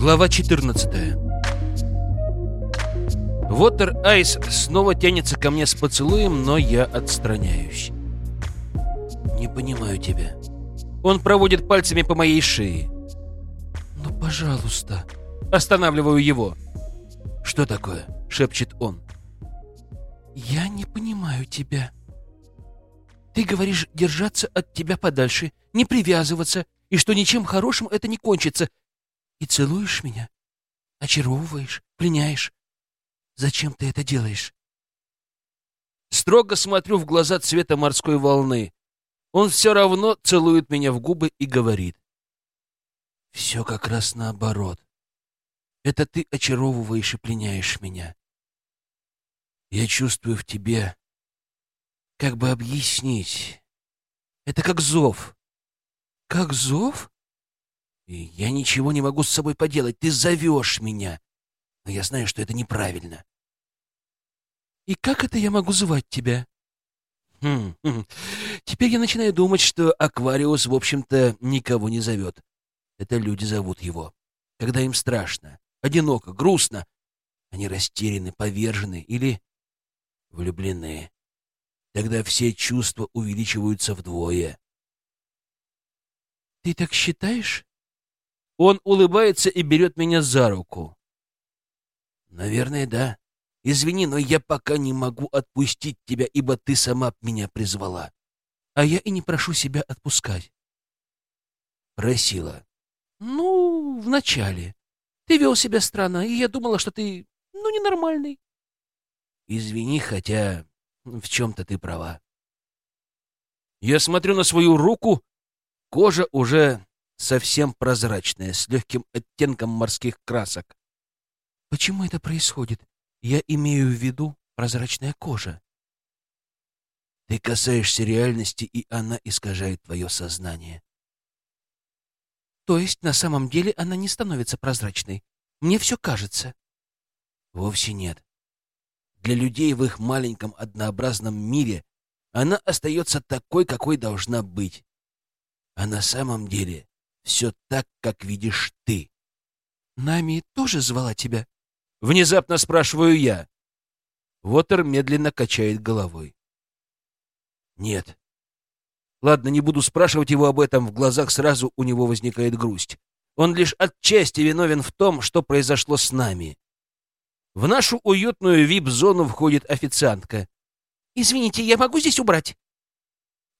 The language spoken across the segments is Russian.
Глава 14 Вотер Айс снова тянется ко мне с поцелуем, но я отстраняюсь. «Не понимаю тебя». Он проводит пальцами по моей шее. «Ну, пожалуйста». Останавливаю его. «Что такое?» — шепчет он. «Я не понимаю тебя. Ты говоришь держаться от тебя подальше, не привязываться, и что ничем хорошим это не кончится. И целуешь меня, очаровываешь, пленяешь. Зачем ты это делаешь?» Строго смотрю в глаза цвета морской волны. Он все равно целует меня в губы и говорит. «Все как раз наоборот. Это ты очаровываешь и пленяешь меня. Я чувствую в тебе... Как бы объяснить? Это как зов. Как зов? Я ничего не могу с собой поделать. Ты зовешь меня. Но я знаю, что это неправильно. И как это я могу звать тебя? Хм, хм. Теперь я начинаю думать, что Аквариус, в общем-то, никого не зовет. Это люди зовут его. Когда им страшно, одиноко, грустно. Они растеряны, повержены или влюблены. Тогда все чувства увеличиваются вдвое. «Ты так считаешь?» Он улыбается и берет меня за руку. «Наверное, да. Извини, но я пока не могу отпустить тебя, ибо ты сама меня призвала. А я и не прошу себя отпускать». «Просила». «Ну, вначале. Ты вел себя странно, и я думала, что ты, ну, ненормальный». «Извини, хотя в чем-то ты права». Я смотрю на свою руку, кожа уже совсем прозрачная, с легким оттенком морских красок. Почему это происходит? Я имею в виду прозрачная кожа. Ты касаешься реальности, и она искажает твое сознание. То есть на самом деле она не становится прозрачной. Мне все кажется. Вовсе нет. Для людей в их маленьком однообразном мире она остается такой, какой должна быть. А на самом деле все так, как видишь ты. Нами тоже звала тебя? Внезапно спрашиваю я. Вотер медленно качает головой. Нет. Ладно, не буду спрашивать его об этом, в глазах сразу у него возникает грусть. Он лишь отчасти виновен в том, что произошло с нами. В нашу уютную вип-зону входит официантка. «Извините, я могу здесь убрать?»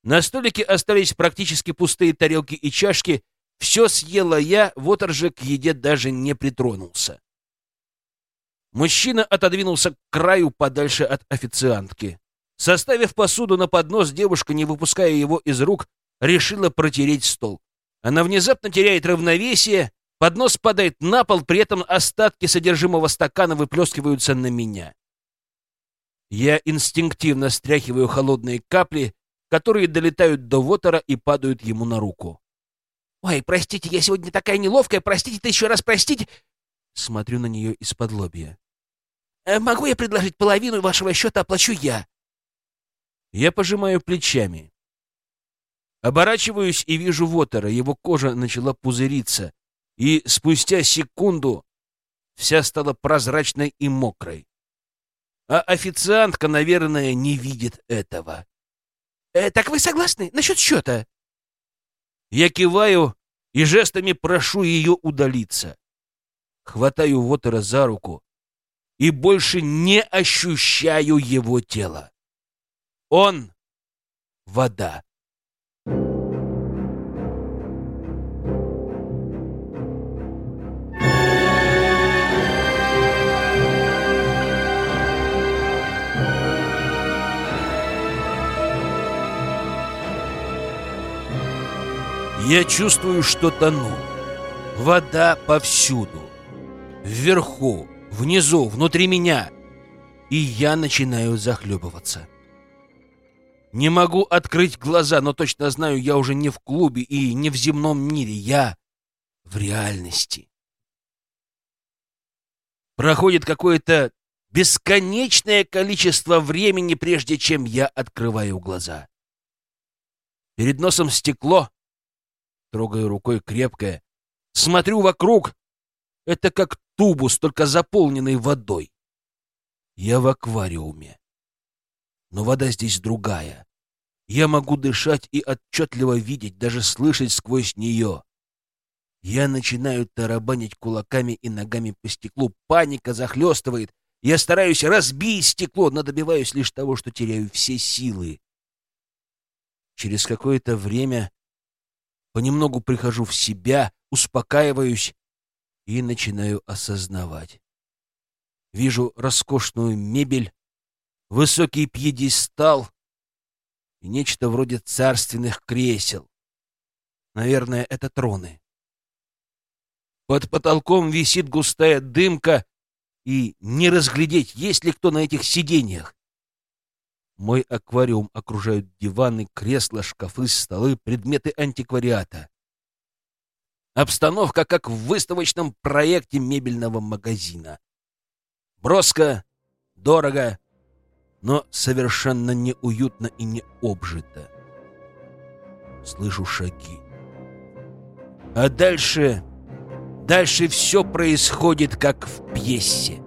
На столике остались практически пустые тарелки и чашки. Все съела я, Вотер же к еде даже не притронулся. Мужчина отодвинулся к краю подальше от официантки. Составив посуду на поднос, девушка, не выпуская его из рук, решила протереть стол. Она внезапно теряет равновесие, поднос падает на пол, при этом остатки содержимого стакана выплескиваются на меня. Я инстинктивно стряхиваю холодные капли, которые долетают до Вотера и падают ему на руку. «Ой, простите, я сегодня такая неловкая, простите, еще раз простите!» Смотрю на нее из-под лобья. «Э, «Могу я предложить половину вашего счета, оплачу я?» Я пожимаю плечами. Оборачиваюсь и вижу Вотера. Его кожа начала пузыриться, и спустя секунду вся стала прозрачной и мокрой. А официантка, наверное, не видит этого. «Э, «Так вы согласны насчет счета?» Я киваю и жестами прошу ее удалиться. Хватаю Вотера за руку и больше не ощущаю его тела. Он — вода. Я чувствую, что тону. Вода повсюду. Вверху, внизу, внутри меня. И я начинаю захлебываться. Не могу открыть глаза, но точно знаю, я уже не в клубе и не в земном мире. Я в реальности. Проходит какое-то бесконечное количество времени, прежде чем я открываю глаза. Перед носом стекло, трогаю рукой крепкое, смотрю вокруг. Это как тубус, только заполненный водой. Я в аквариуме. Но вода здесь другая. Я могу дышать и отчетливо видеть, даже слышать сквозь нее. Я начинаю тарабанить кулаками и ногами по стеклу. Паника захлестывает. Я стараюсь разбить стекло, но добиваюсь лишь того, что теряю все силы. Через какое-то время понемногу прихожу в себя, успокаиваюсь и начинаю осознавать. Вижу роскошную мебель, высокий пьедестал и нечто вроде царственных кресел. Наверное, это троны. Под потолком висит густая дымка, и не разглядеть, есть ли кто на этих сиденьях. Мой аквариум окружают диваны, кресла, шкафы, столы, предметы антиквариата. Обстановка, как в выставочном проекте мебельного магазина. Броско, дорого, но совершенно неуютно и не обжито. Слышу шаги. А дальше Дальше все происходит как в пьесе.